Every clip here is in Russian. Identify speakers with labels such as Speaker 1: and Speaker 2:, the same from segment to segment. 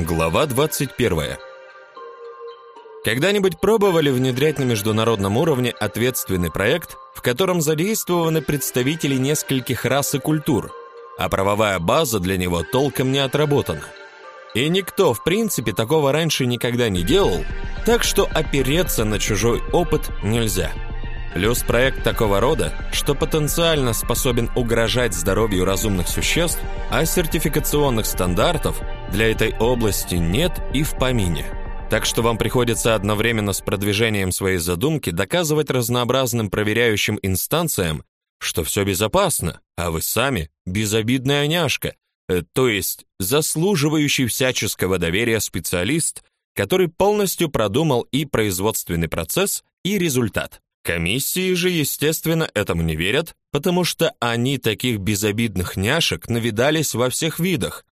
Speaker 1: Глава 21. Когда-нибудь пробовали внедрять на международном уровне ответственный проект, в котором задействованы представители нескольких рас и культур, а правовая база для него толком не отработана? И никто, в принципе, такого раньше никогда не делал, так что опереться на чужой опыт нельзя. Плюс проект такого рода, что потенциально способен угрожать здоровью разумных существ, а сертификационных стандартов для этой области нет и в помине. Так что вам приходится одновременно с продвижением своей задумки доказывать разнообразным проверяющим инстанциям, что все безопасно, а вы сами безобидная няшка, э, то есть заслуживающий всяческого доверия специалист, который полностью продумал и производственный процесс, и результат. Комиссии же, естественно, этому не верят, потому что они таких безобидных няшек навидались во всех видах,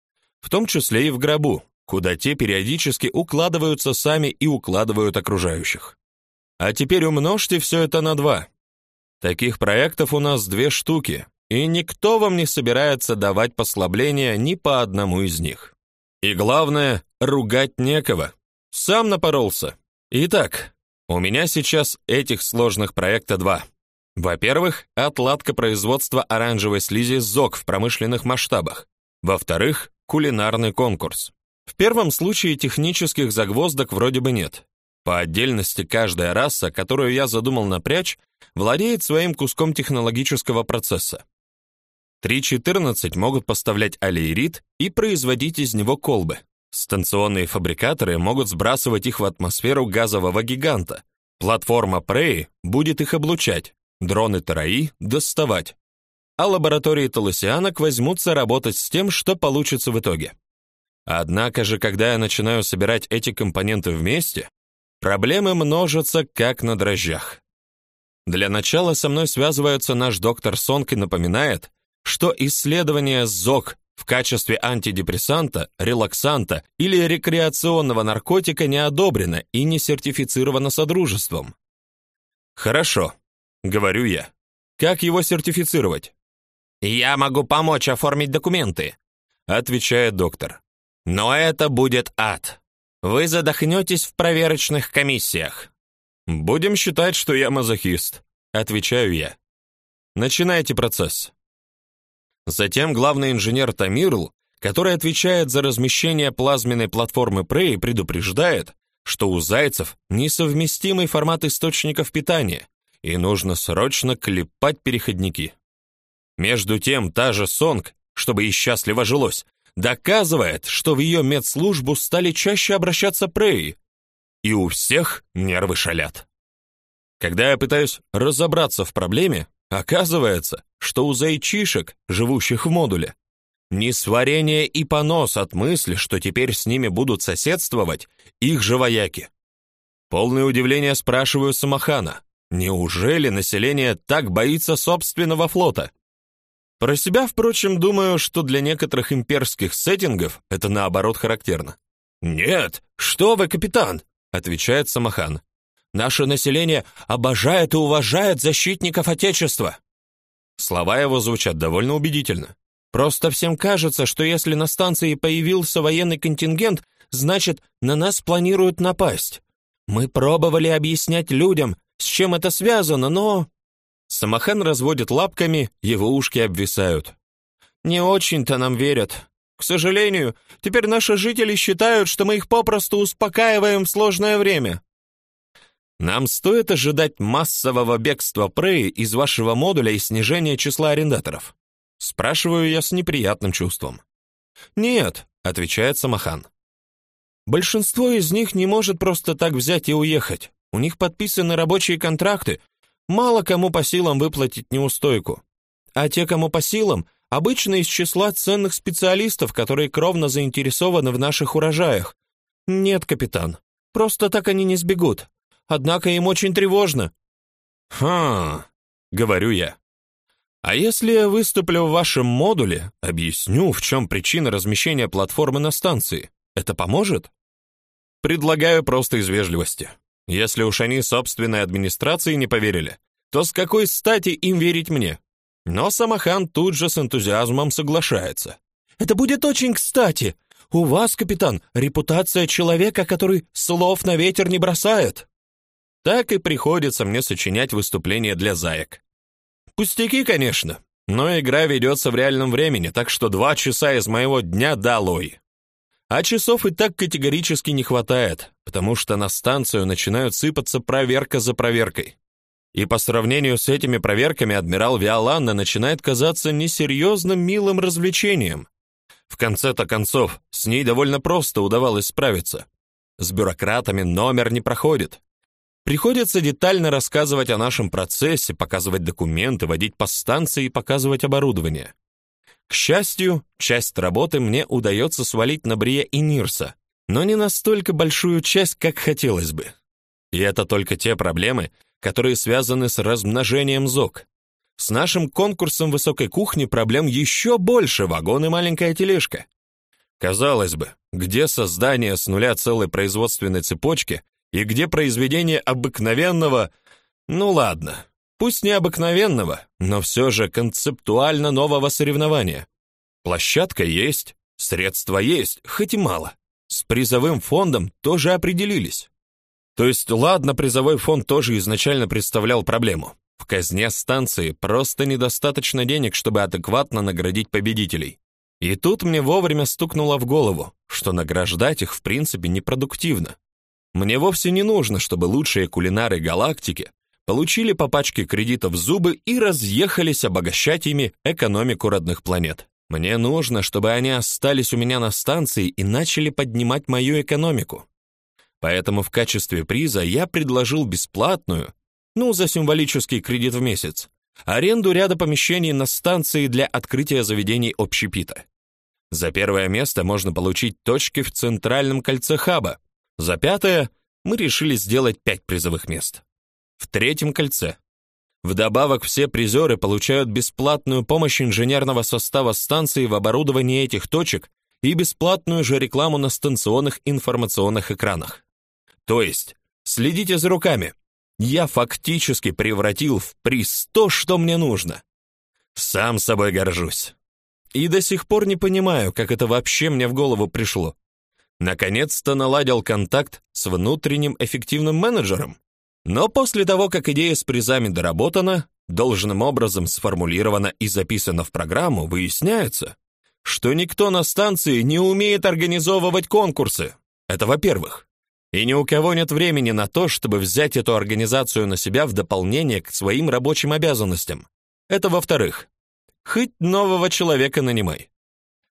Speaker 1: в том числе и в гробу, куда те периодически укладываются сами и укладывают окружающих. А теперь умножьте все это на два. Таких проектов у нас две штуки, и никто вам не собирается давать послабления ни по одному из них. И главное, ругать некого. Сам напоролся. Итак, у меня сейчас этих сложных проекта два. Во-первых, отладка производства оранжевой слизи ЗОК в промышленных масштабах. Во-вторых, кулинарный конкурс. В первом случае технических загвоздок вроде бы нет. По отдельности каждая раса, которую я задумал напрячь, владеет своим куском технологического процесса. 3.14 могут поставлять алиерит и производить из него колбы. Станционные фабрикаторы могут сбрасывать их в атмосферу газового гиганта. Платформа Prey будет их облучать, дроны Тараи доставать. А лаборатории Толосианок возьмутся работать с тем, что получится в итоге. Однако же, когда я начинаю собирать эти компоненты вместе, проблемы множатся как на дрожжах. Для начала со мной связывается наш доктор Сонг и напоминает, что исследование ЗОК в качестве антидепрессанта, релаксанта или рекреационного наркотика не одобрено и не сертифицировано содружеством. Хорошо, говорю я. Как его сертифицировать? Я могу помочь оформить документы, отвечает доктор. Но это будет ад. Вы задохнетесь в проверочных комиссиях. Будем считать, что я мазохист, отвечаю я. Начинайте процесс. Затем главный инженер Тамирл, который отвечает за размещение плазменной платформы Prey, предупреждает, что у зайцев несовместимый формат источников питания, и нужно срочно клепать переходники. Между тем, та же Сонг, чтобы ей счастливо жилось, доказывает, что в ее медслужбу стали чаще обращаться Prey, и у всех нервы шалят. Когда я пытаюсь разобраться в проблеме, Оказывается, что у зайчишек, живущих в модуле, несварение и понос от мысли, что теперь с ними будут соседствовать их же вояки. Полное удивление спрашиваю Самахана, неужели население так боится собственного флота? Про себя, впрочем, думаю, что для некоторых имперских сеттингов это наоборот характерно. «Нет, что вы, капитан!» — отвечает Самахан. Наше население обожает и уважает защитников Отечества. Слова его звучат довольно убедительно. Просто всем кажется, что если на станции появился военный контингент, значит, на нас планируют напасть. Мы пробовали объяснять людям, с чем это связано, но Самахан разводит лапками, его ушки обвисают. Не очень-то нам верят. К сожалению, теперь наши жители считают, что мы их попросту успокаиваем в сложное время. Нам стоит ожидать массового бегства Прей из вашего модуля и снижения числа арендаторов. Спрашиваю я с неприятным чувством. Нет, отвечает Самахан. Большинство из них не может просто так взять и уехать. У них подписаны рабочие контракты. Мало кому по силам выплатить неустойку. А те, кому по силам, обычно из числа ценных специалистов, которые кровно заинтересованы в наших урожаях. Нет, капитан. Просто так они не сбегут. Однако им очень тревожно. Хм, говорю я. А если я выступлю в вашем модуле, объясню, в чем причина размещения платформы на станции, это поможет? Предлагаю просто из вежливости. Если уж они собственной администрации не поверили, то с какой стати им верить мне? Но Самахан тут же с энтузиазмом соглашается. Это будет очень кстати. У вас, капитан, репутация человека, который слов на ветер не бросает. Так и приходится мне сочинять выступления для заек. Пустяки, конечно, но игра ведется в реальном времени, так что два часа из моего дня долой. А часов и так категорически не хватает, потому что на станцию начинают сыпаться проверка за проверкой. И по сравнению с этими проверками адмирал Виоланна начинает казаться несерьезным милым развлечением. В конце-то концов, с ней довольно просто удавалось справиться. С бюрократами номер не проходит. Приходится детально рассказывать о нашем процессе, показывать документы, водить по станции и показывать оборудование. К счастью, часть работы мне удается свалить на Брия и Нирса, но не настолько большую часть, как хотелось бы. И это только те проблемы, которые связаны с размножением ЗОК. С нашим конкурсом высокой кухни проблем еще больше, вагон и маленькая тележка. Казалось бы, где создание с нуля целой производственной цепочки и где произведение обыкновенного, ну ладно, Пусть необыкновенного, но все же концептуально нового соревнования. Площадка есть, средства есть, хоть и мало. С призовым фондом тоже определились. То есть, ладно, призовой фонд тоже изначально представлял проблему. В казне станции просто недостаточно денег, чтобы адекватно наградить победителей. И тут мне вовремя стукнуло в голову, что награждать их в принципе непродуктивно. Мне вовсе не нужно, чтобы лучшие кулинары галактики получили по пачке кредитов зубы и разъехались обогащать ими экономику родных планет. Мне нужно, чтобы они остались у меня на станции и начали поднимать мою экономику. Поэтому в качестве приза я предложил бесплатную, ну, за символический кредит в месяц, аренду ряда помещений на станции для открытия заведений общепита. За первое место можно получить точки в центральном кольце хаба. За пятое мы решили сделать пять призовых мест в третьем кольце. Вдобавок все призеры получают бесплатную помощь инженерного состава станции в оборудовании этих точек и бесплатную же рекламу на станционных информационных экранах. То есть, следите за руками. Я фактически превратил в приз то, что мне нужно. Сам собой горжусь. И до сих пор не понимаю, как это вообще мне в голову пришло. Наконец-то наладил контакт с внутренним эффективным менеджером. Но после того, как идея с призами доработана, должным образом сформулирована и записана в программу, выясняется, что никто на станции не умеет организовывать конкурсы. Это во-первых. И ни у кого нет времени на то, чтобы взять эту организацию на себя в дополнение к своим рабочим обязанностям. Это во-вторых. Хоть нового человека нанимай.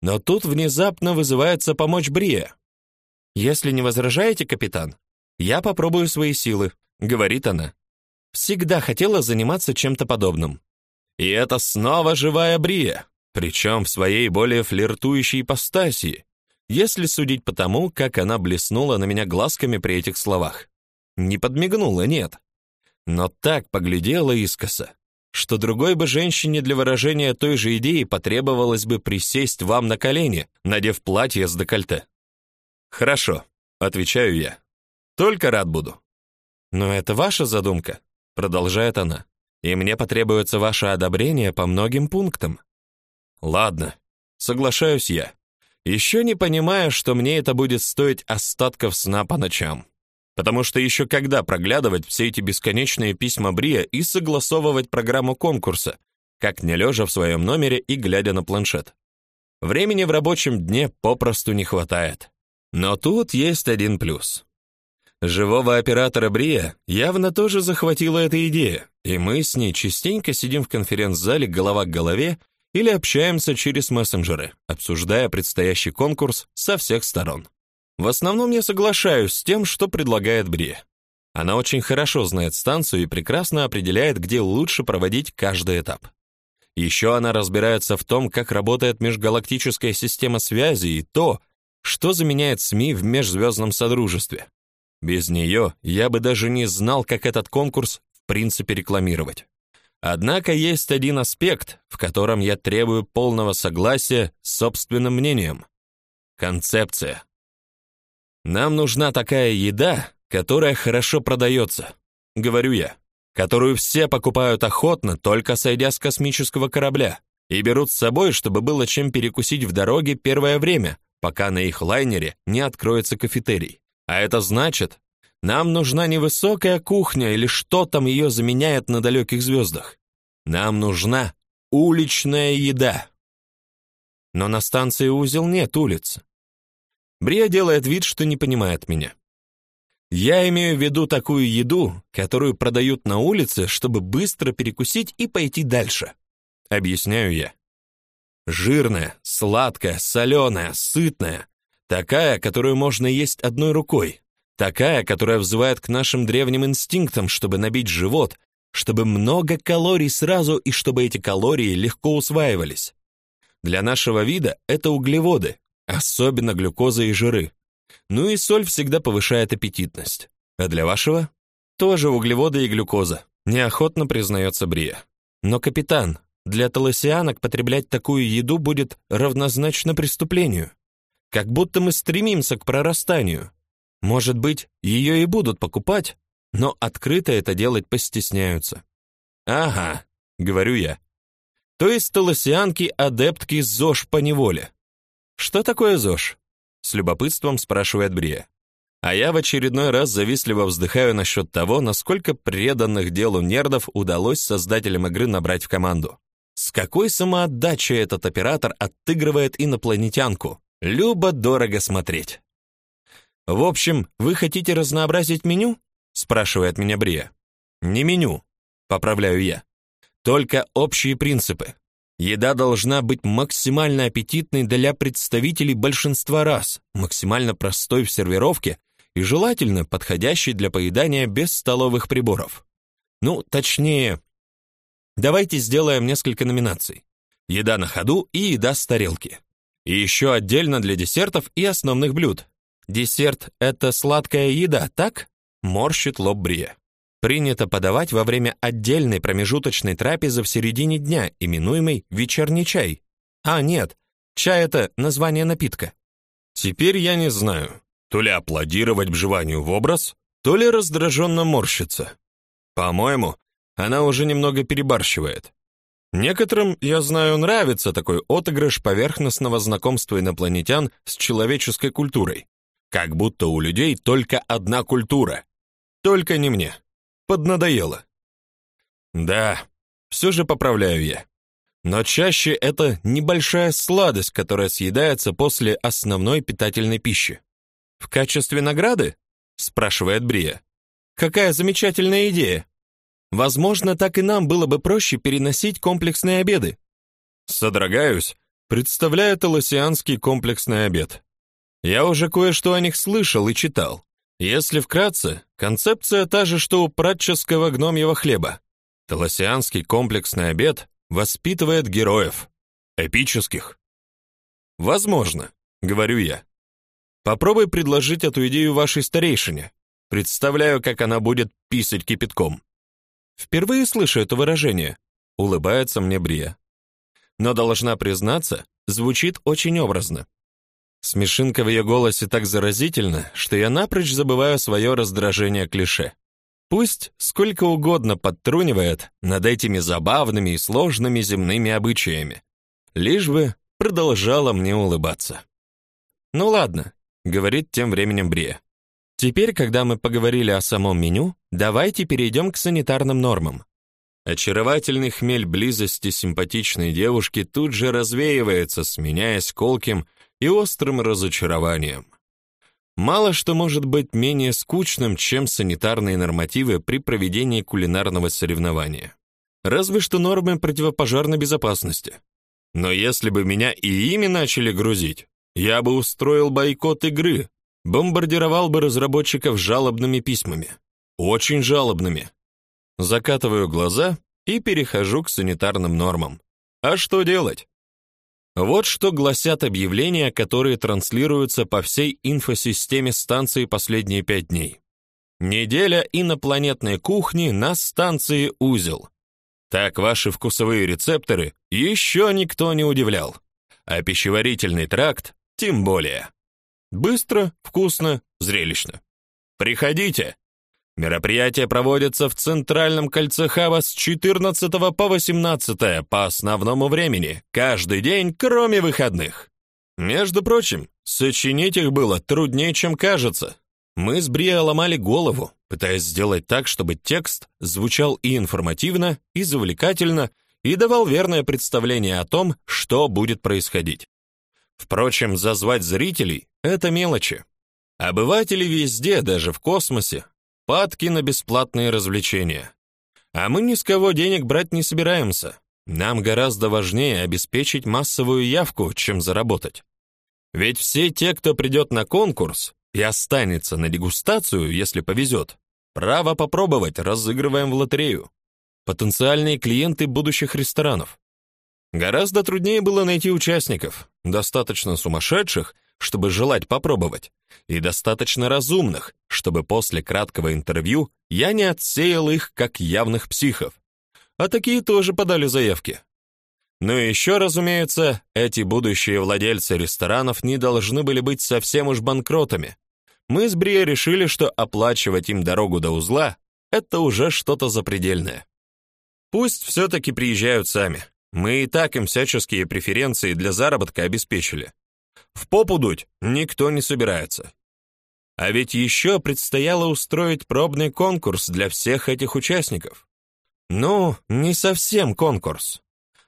Speaker 1: Но тут внезапно вызывается помочь Брия. Если не возражаете, капитан, я попробую свои силы говорит она. Всегда хотела заниматься чем-то подобным. И это снова живая Брия, причем в своей более флиртующей ипостаси, если судить по тому, как она блеснула на меня глазками при этих словах. Не подмигнула, нет. Но так поглядела искоса, что другой бы женщине для выражения той же идеи потребовалось бы присесть вам на колени, надев платье с декольте. Хорошо, отвечаю я. Только рад буду. Но это ваша задумка, продолжает она. И мне потребуется ваше одобрение по многим пунктам. Ладно, соглашаюсь я. Еще не понимаю, что мне это будет стоить остатков сна по ночам. Потому что еще когда проглядывать все эти бесконечные письма Брия и согласовывать программу конкурса, как не лежа в своем номере и глядя на планшет. Времени в рабочем дне попросту не хватает. Но тут есть один плюс. Живого оператора Брия явно тоже захватила эта идея, и мы с ней частенько сидим в конференц-зале голова к голове или общаемся через мессенджеры, обсуждая предстоящий конкурс со всех сторон. В основном я соглашаюсь с тем, что предлагает Брия. Она очень хорошо знает станцию и прекрасно определяет, где лучше проводить каждый этап. Еще она разбирается в том, как работает межгалактическая система связи и то, что заменяет СМИ в межзвездном содружестве. Без нее я бы даже не знал, как этот конкурс в принципе рекламировать. Однако есть один аспект, в котором я требую полного согласия с собственным мнением. Концепция. Нам нужна такая еда, которая хорошо продается, говорю я, которую все покупают охотно, только сойдя с космического корабля, и берут с собой, чтобы было чем перекусить в дороге первое время, пока на их лайнере не откроется кафетерий. А это значит, нам нужна не высокая кухня или что там ее заменяет на далеких звездах. Нам нужна уличная еда. Но на станции Узел нет улиц. Брия делает вид, что не понимает меня. Я имею в виду такую еду, которую продают на улице, чтобы быстро перекусить и пойти дальше. Объясняю я. Жирная, сладкая, соленая, сытная. Такая, которую можно есть одной рукой. Такая, которая взывает к нашим древним инстинктам, чтобы набить живот, чтобы много калорий сразу и чтобы эти калории легко усваивались. Для нашего вида это углеводы, особенно глюкоза и жиры. Ну и соль всегда повышает аппетитность. А для вашего? Тоже углеводы и глюкоза, неохотно признается Брия. Но, капитан, для толосианок потреблять такую еду будет равнозначно преступлению. Как будто мы стремимся к прорастанию. Может быть, ее и будут покупать, но открыто это делать постесняются. Ага, говорю я. То есть толосианки адептки ЗОЖ по неволе. Что такое ЗОЖ? С любопытством спрашивает Брия. А я в очередной раз завистливо вздыхаю насчет того, насколько преданных делу нердов удалось создателям игры набрать в команду. С какой самоотдачей этот оператор отыгрывает инопланетянку. Любо-дорого смотреть. В общем, вы хотите разнообразить меню? спрашивает меня Брия. Не меню, поправляю я. Только общие принципы. Еда должна быть максимально аппетитной для представителей большинства рас, максимально простой в сервировке и желательно подходящей для поедания без столовых приборов. Ну, точнее, давайте сделаем несколько номинаций. Еда на ходу и еда с тарелки. И еще отдельно для десертов и основных блюд. Десерт это сладкая еда, так? Морщит лоб Брия принято подавать во время отдельной промежуточной трапезы в середине дня, именуемой вечерний чай. А нет, чай это название напитка. Теперь я не знаю, то ли аплодировать вживанию в образ, то ли раздраженно морщиться. По-моему, она уже немного перебарщивает. Некоторым, я знаю, нравится такой отыгрыш поверхностного знакомства инопланетян с человеческой культурой. Как будто у людей только одна культура. Только не мне поднадоело. Да, все же поправляю я. Но чаще это небольшая сладость, которая съедается после основной питательной пищи. В качестве награды? спрашивает Брия. Какая замечательная идея. Возможно, так и нам было бы проще переносить комплексные обеды. Содрогаюсь, представляя толосианский комплексный обед. Я уже кое-что о них слышал и читал. Если вкратце, концепция та же, что у пратческого гномьего хлеба. Толосианский комплексный обед воспитывает героев. Эпических. Возможно, говорю я. Попробуй предложить эту идею вашей старейшине. Представляю, как она будет писать кипятком. Впервые слышу это выражение. Улыбается мне Брия. Но должна признаться, звучит очень образно. Смешинка в ее голосе так заразительна, что я напрочь забываю свое раздражение клише. Пусть сколько угодно подтрунивает над этими забавными и сложными земными обычаями, лишь бы продолжала мне улыбаться. Ну ладно, говорит тем временем Брия. Теперь, когда мы поговорили о самом меню, давайте перейдем к санитарным нормам. Очаровательный хмель близости симпатичной девушки тут же развеивается, сменяясь колким и острым разочарованием. Мало что может быть менее скучным, чем санитарные нормативы при проведении кулинарного соревнования. Разве что нормы противопожарной безопасности. Но если бы меня и ими начали грузить, я бы устроил бойкот игры, бомбардировал бы разработчиков жалобными письмами. Очень жалобными. Закатываю глаза и перехожу к санитарным нормам. А что делать? Вот что гласят объявления, которые транслируются по всей инфосистеме станции последние пять дней. Неделя инопланетной кухни на станции Узел. Так ваши вкусовые рецепторы еще никто не удивлял. А пищеварительный тракт тем более. Быстро, вкусно, зрелищно. Приходите. Мероприятие проводится в Центральном кольце Хаба с 14 по 18 по основному времени, каждый день, кроме выходных. Между прочим, Сочинить их было труднее, чем кажется. Мы с Бриа ломали голову, пытаясь сделать так, чтобы текст звучал и информативно, и завлекательно, и давал верное представление о том, что будет происходить. Впрочем, зазвать зрителей — это мелочи. Обыватели везде, даже в космосе, падки на бесплатные развлечения. А мы ни с кого денег брать не собираемся. Нам гораздо важнее обеспечить массовую явку, чем заработать. Ведь все те, кто придет на конкурс и останется на дегустацию, если повезет, право попробовать разыгрываем в лотерею. Потенциальные клиенты будущих ресторанов. Гораздо труднее было найти участников, достаточно сумасшедших, чтобы желать попробовать, и достаточно разумных, чтобы после краткого интервью я не отсеял их как явных психов. А такие тоже подали заявки. Ну и еще, разумеется, эти будущие владельцы ресторанов не должны были быть совсем уж банкротами. Мы с Брией решили, что оплачивать им дорогу до узла — это уже что-то запредельное. Пусть все-таки приезжают сами. Мы и так им всяческие преференции для заработка обеспечили. В попу дуть никто не собирается. А ведь еще предстояло устроить пробный конкурс для всех этих участников. Ну, не совсем конкурс.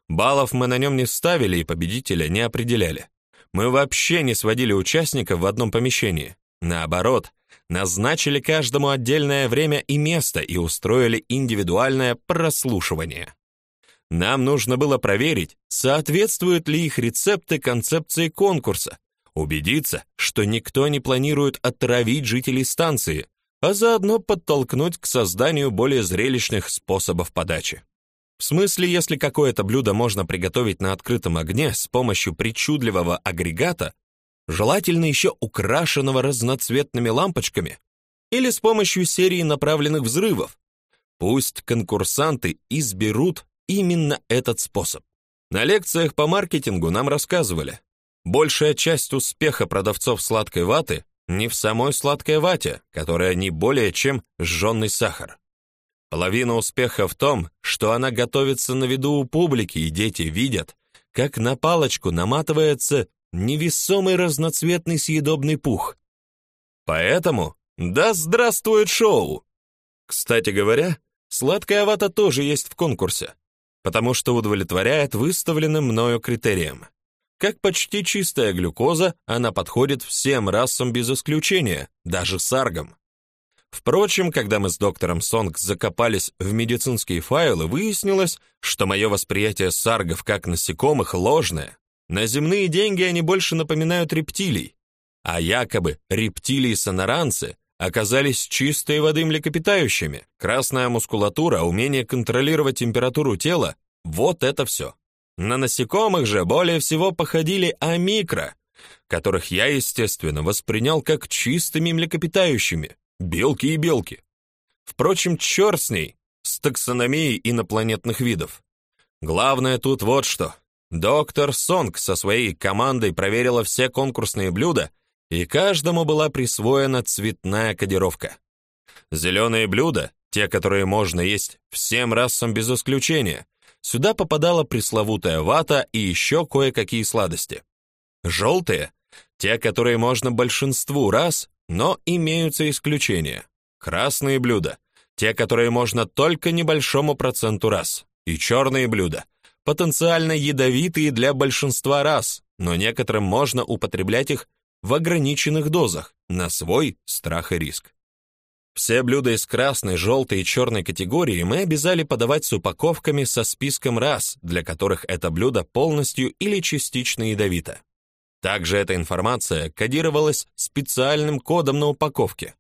Speaker 1: Баллов мы на нем не ставили и победителя не определяли. Мы вообще не сводили участников в одном помещении. Наоборот, назначили каждому отдельное время и место и устроили индивидуальное прослушивание. Нам нужно было проверить, соответствуют ли их рецепты концепции конкурса, убедиться, что никто не планирует отравить жителей станции, а заодно подтолкнуть к созданию более зрелищных способов подачи. В смысле, если какое-то блюдо можно приготовить на открытом огне с помощью причудливого агрегата, желательно еще украшенного разноцветными лампочками, или с помощью серии направленных взрывов, пусть конкурсанты изберут именно этот способ. На лекциях по маркетингу нам рассказывали, большая часть успеха продавцов сладкой ваты не в самой сладкой вате, которая не более чем сжженный сахар. Половина успеха в том, что она готовится на виду у публики, и дети видят, как на палочку наматывается невесомый разноцветный съедобный пух. Поэтому да здравствует шоу! Кстати говоря, сладкая вата тоже есть в конкурсе, потому что удовлетворяет выставленным мною критериям. Как почти чистая глюкоза, она подходит всем расам без исключения, даже саргам. Впрочем, когда мы с доктором Сонг закопались в медицинские файлы, выяснилось, что мое восприятие саргов как насекомых ложное. На земные деньги они больше напоминают рептилий, а якобы рептилии-соноранцы оказались чистой воды млекопитающими. Красная мускулатура, умение контролировать температуру тела — вот это все. На насекомых же более всего походили амикро, которых я, естественно, воспринял как чистыми млекопитающими, Белки и белки. Впрочем, черт с ней, с таксономией инопланетных видов. Главное тут вот что. Доктор Сонг со своей командой проверила все конкурсные блюда, и каждому была присвоена цветная кодировка. Зеленые блюда, те, которые можно есть всем расам без исключения, сюда попадала пресловутая вата и еще кое-какие сладости. Желтые, те, которые можно большинству рас, но имеются исключения. Красные блюда, те, которые можно только небольшому проценту раз, и черные блюда, потенциально ядовитые для большинства рас, но некоторым можно употреблять их в ограниченных дозах, на свой страх и риск. Все блюда из красной, желтой и черной категории мы обязали подавать с упаковками со списком рас, для которых это блюдо полностью или частично ядовито. Также эта информация кодировалась специальным кодом на упаковке.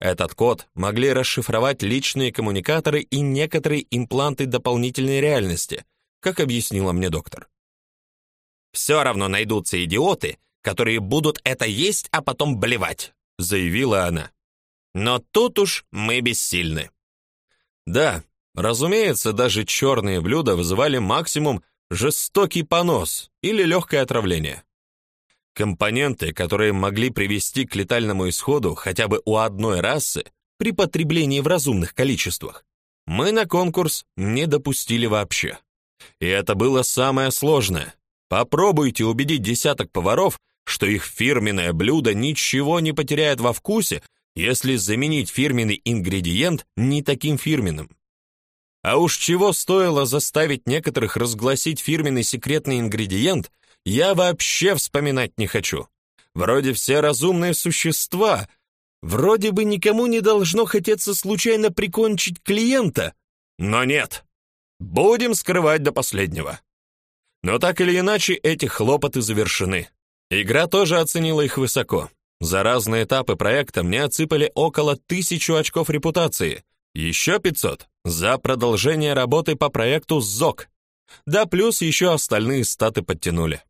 Speaker 1: Этот код могли расшифровать личные коммуникаторы и некоторые импланты дополнительной реальности, как объяснила мне доктор. «Все равно найдутся идиоты, которые будут это есть, а потом блевать», заявила она. «Но тут уж мы бессильны». Да, разумеется, даже черные блюда вызывали максимум жестокий понос или легкое отравление. Компоненты, которые могли привести к летальному исходу хотя бы у одной расы при потреблении в разумных количествах, мы на конкурс не допустили вообще. И это было самое сложное. Попробуйте убедить десяток поваров, что их фирменное блюдо ничего не потеряет во вкусе, если заменить фирменный ингредиент не таким фирменным. А уж чего стоило заставить некоторых разгласить фирменный секретный ингредиент, я вообще вспоминать не хочу. Вроде все разумные существа, вроде бы никому не должно хотеться случайно прикончить клиента, но нет. Будем скрывать до последнего. Но так или иначе, эти хлопоты завершены. Игра тоже оценила их высоко. За разные этапы проекта мне отсыпали около тысячу очков репутации, еще 500 за продолжение работы по проекту ЗОК. Да плюс еще остальные статы подтянули.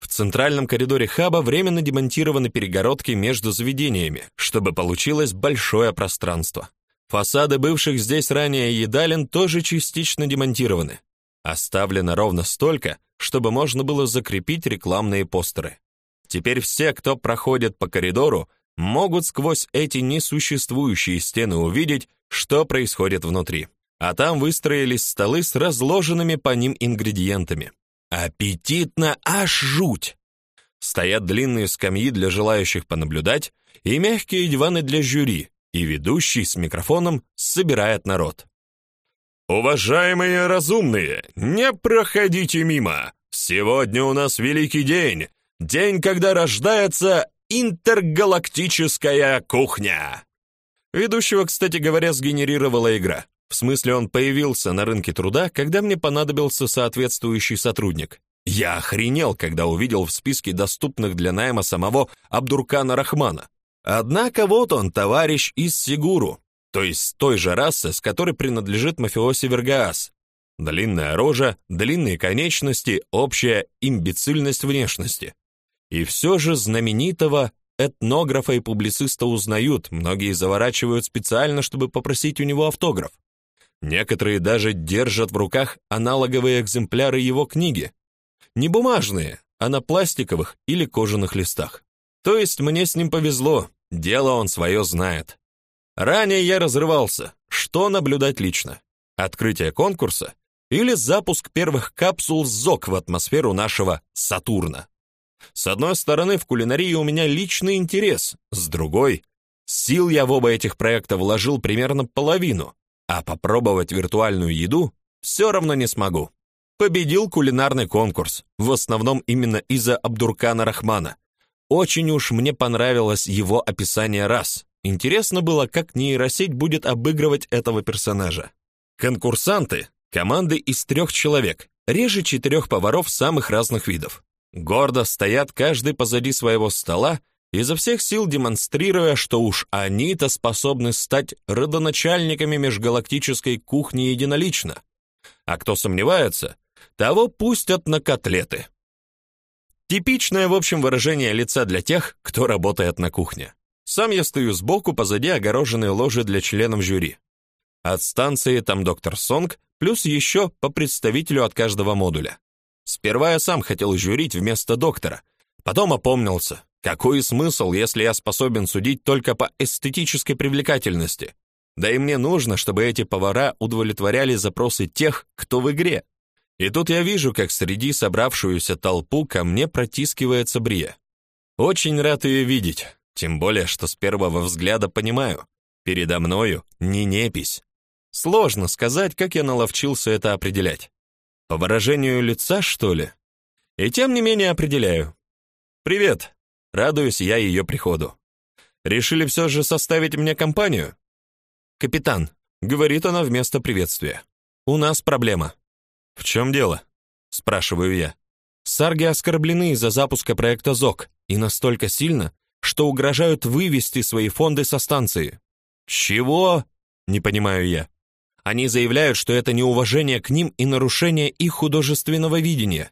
Speaker 1: В центральном коридоре хаба временно демонтированы перегородки между заведениями, чтобы получилось большое пространство. Фасады бывших здесь ранее едалин тоже частично демонтированы. Оставлено ровно столько, чтобы можно было закрепить рекламные постеры. Теперь все, кто проходит по коридору, могут сквозь эти несуществующие стены увидеть, что происходит внутри. А там выстроились столы с разложенными по ним ингредиентами. Аппетитно аж жуть! Стоят длинные скамьи для желающих понаблюдать и мягкие диваны для жюри, и ведущий с микрофоном собирает народ. «Уважаемые разумные, не проходите мимо! Сегодня у нас великий день, день, когда рождается интергалактическая кухня!» Ведущего, кстати говоря, сгенерировала игра. В смысле, он появился на рынке труда, когда мне понадобился соответствующий сотрудник. Я охренел, когда увидел в списке доступных для найма самого Абдуркана Рахмана. Однако вот он, товарищ из Сигуру, то есть той же расы, с которой принадлежит мафиоси Вергаас. Длинная рожа, длинные конечности, общая имбецильность внешности. И все же знаменитого этнографа и публициста узнают, многие заворачивают специально, чтобы попросить у него автограф. Некоторые даже держат в руках аналоговые экземпляры его книги. Не бумажные, а на пластиковых или кожаных листах. То есть мне с ним повезло, дело он свое знает. Ранее я разрывался, что наблюдать лично. Открытие конкурса или запуск первых капсул ЗОК в атмосферу нашего Сатурна. С одной стороны, в кулинарии у меня личный интерес, с другой, сил я в оба этих проекта вложил примерно половину, а попробовать виртуальную еду все равно не смогу. Победил кулинарный конкурс, в основном именно из-за Абдуркана Рахмана. Очень уж мне понравилось его описание раз. Интересно было, как нейросеть будет обыгрывать этого персонажа. Конкурсанты — команды из трех человек, реже четырех поваров самых разных видов. Гордо стоят каждый позади своего стола, изо всех сил демонстрируя, что уж они-то способны стать родоначальниками межгалактической кухни единолично. А кто сомневается, того пустят на котлеты. Типичное, в общем, выражение лица для тех, кто работает на кухне. Сам я стою сбоку, позади огороженной ложи для членов жюри. От станции там доктор Сонг, плюс еще по представителю от каждого модуля. Сперва я сам хотел жюрить вместо доктора, потом опомнился. Какой смысл, если я способен судить только по эстетической привлекательности? Да и мне нужно, чтобы эти повара удовлетворяли запросы тех, кто в игре. И тут я вижу, как среди собравшуюся толпу ко мне протискивается Брия. Очень рад ее видеть, тем более, что с первого взгляда понимаю, передо мною не непись. Сложно сказать, как я наловчился это определять. По выражению лица, что ли? И тем не менее определяю. «Привет!» Радуюсь я ее приходу. «Решили все же составить мне компанию?» «Капитан», — говорит она вместо приветствия. «У нас проблема». «В чем дело?» — спрашиваю я. Сарги оскорблены из-за запуска проекта ЗОК и настолько сильно, что угрожают вывести свои фонды со станции. «Чего?» — не понимаю я. Они заявляют, что это неуважение к ним и нарушение их художественного видения.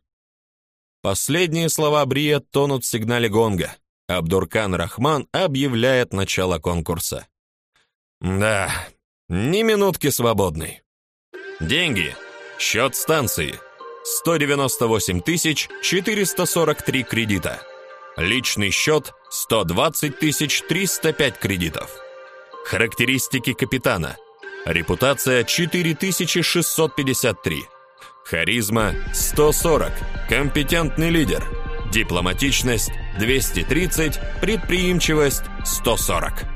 Speaker 1: Последние слова Брия тонут в сигнале гонга. Абдуркан Рахман объявляет начало конкурса. Да, ни минутки свободной. Деньги. Счет станции. 198 443 кредита. Личный счет 120 305 кредитов. Характеристики капитана. Репутация 4653. Харизма 140. Компетентный лидер дипломатичность 230, предприимчивость 140.